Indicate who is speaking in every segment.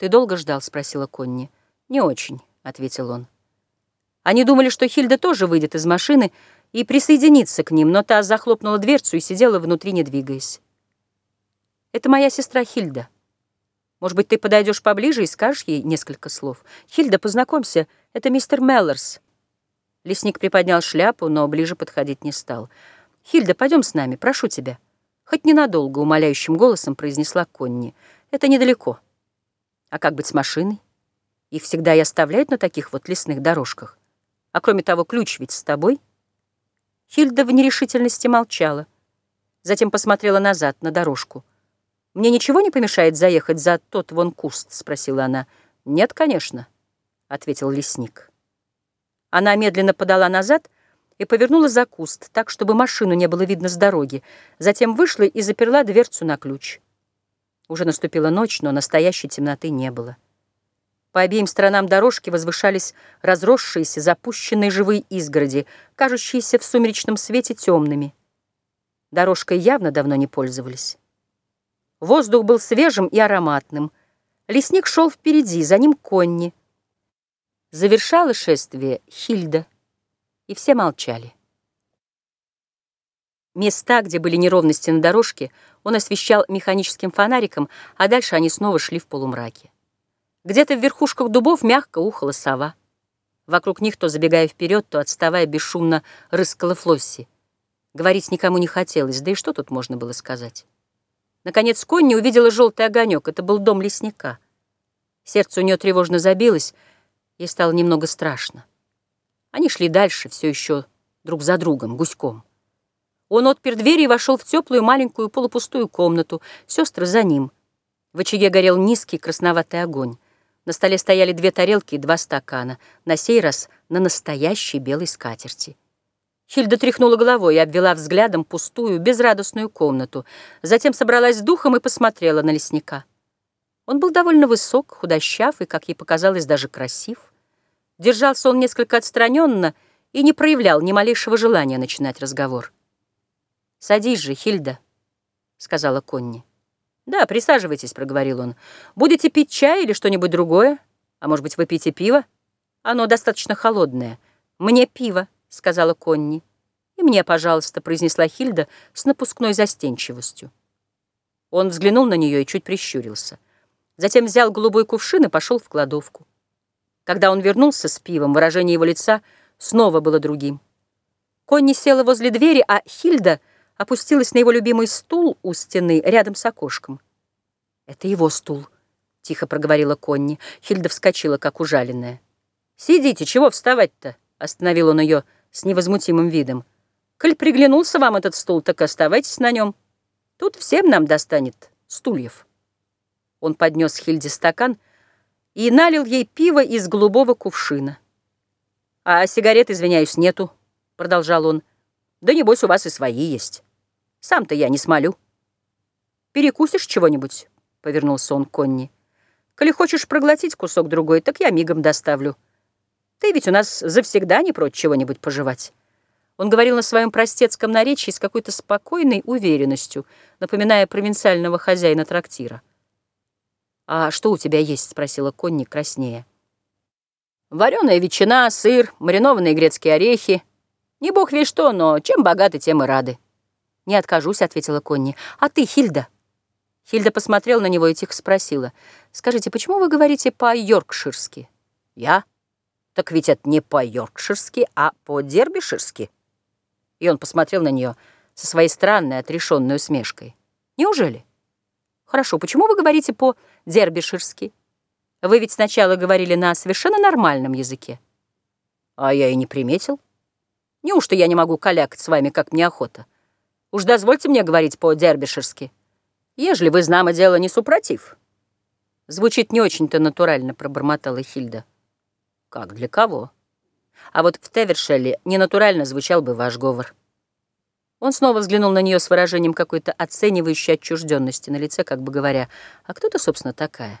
Speaker 1: «Ты долго ждал?» — спросила Конни. «Не очень», — ответил он. Они думали, что Хильда тоже выйдет из машины и присоединится к ним, но та захлопнула дверцу и сидела внутри, не двигаясь. «Это моя сестра Хильда. Может быть, ты подойдешь поближе и скажешь ей несколько слов? Хильда, познакомься, это мистер Меллорс». Лесник приподнял шляпу, но ближе подходить не стал. «Хильда, пойдем с нами, прошу тебя». Хоть ненадолго, умоляющим голосом произнесла Конни. «Это недалеко». «А как быть с машиной? Их всегда и оставляют на таких вот лесных дорожках. А кроме того, ключ ведь с тобой». Хильда в нерешительности молчала. Затем посмотрела назад, на дорожку. «Мне ничего не помешает заехать за тот вон куст?» — спросила она. «Нет, конечно», — ответил лесник. Она медленно подала назад и повернула за куст, так, чтобы машину не было видно с дороги. Затем вышла и заперла дверцу на ключ. Уже наступила ночь, но настоящей темноты не было. По обеим сторонам дорожки возвышались разросшиеся, запущенные живые изгороди, кажущиеся в сумеречном свете темными. Дорожкой явно давно не пользовались. Воздух был свежим и ароматным. Лесник шел впереди, за ним конни. Завершало шествие Хильда, и все молчали. Места, где были неровности на дорожке, он освещал механическим фонариком, а дальше они снова шли в полумраке. Где-то в верхушках дубов мягко ухала сова. Вокруг них, то забегая вперед, то отставая, бесшумно рыскала Флосси. Говорить никому не хотелось, да и что тут можно было сказать? Наконец Конни увидела желтый огонек. Это был дом лесника. Сердце у нее тревожно забилось, ей стало немного страшно. Они шли дальше, все еще друг за другом, гуськом. Он отпер дверь и вошел в теплую маленькую полупустую комнату, сестры за ним. В очаге горел низкий красноватый огонь. На столе стояли две тарелки и два стакана, на сей раз на настоящей белой скатерти. Хильда тряхнула головой и обвела взглядом пустую, безрадостную комнату. Затем собралась с духом и посмотрела на лесника. Он был довольно высок, худощав и, как ей показалось, даже красив. Держался он несколько отстраненно и не проявлял ни малейшего желания начинать разговор. «Садись же, Хильда», — сказала Конни. «Да, присаживайтесь», — проговорил он. «Будете пить чай или что-нибудь другое? А может быть, вы пьете пиво? Оно достаточно холодное. Мне пиво», — сказала Конни. «И мне, пожалуйста», — произнесла Хильда с напускной застенчивостью. Он взглянул на нее и чуть прищурился. Затем взял голубой кувшин и пошел в кладовку. Когда он вернулся с пивом, выражение его лица снова было другим. Конни села возле двери, а Хильда — опустилась на его любимый стул у стены рядом с окошком. «Это его стул», — тихо проговорила Конни. Хильда вскочила, как ужаленная. «Сидите, чего вставать-то?» — остановил он ее с невозмутимым видом. «Коль приглянулся вам этот стул, так оставайтесь на нем. Тут всем нам достанет стульев». Он поднес Хильде стакан и налил ей пиво из голубого кувшина. «А сигарет, извиняюсь, нету», — продолжал он. «Да небось, у вас и свои есть». Сам-то я не смолю. Перекусишь чего-нибудь? Повернулся он к Конни. Коли хочешь проглотить кусок другой, так я мигом доставлю. Ты ведь у нас завсегда не прочь чего-нибудь пожевать. Он говорил на своем простецком наречии с какой-то спокойной уверенностью, напоминая провинциального хозяина трактира. «А что у тебя есть?» — спросила Конни краснее. «Вареная ветчина, сыр, маринованные грецкие орехи. Не бог весь что, но чем богаты, тем и рады». «Не откажусь», — ответила Конни. «А ты, Хильда?» Хильда посмотрела на него и тихо спросила. «Скажите, почему вы говорите по-йоркширски?» «Я? Так ведь это не по-йоркширски, а по-дербиширски». И он посмотрел на нее со своей странной, отрешенной усмешкой. «Неужели?» «Хорошо, почему вы говорите по-дербиширски? Вы ведь сначала говорили на совершенно нормальном языке». «А я и не приметил. Неужто я не могу калякать с вами, как мне охота?» Уж дозвольте мне говорить по-дербишерски. Ежели вы, знамо дело, не супротив. Звучит не очень-то натурально, пробормотала Хильда. Как для кого? А вот в Тевершелле ненатурально звучал бы ваш говор. Он снова взглянул на нее с выражением какой-то оценивающей отчужденности на лице, как бы говоря, «А кто ты, собственно, такая?»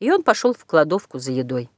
Speaker 1: И он пошел в кладовку за едой.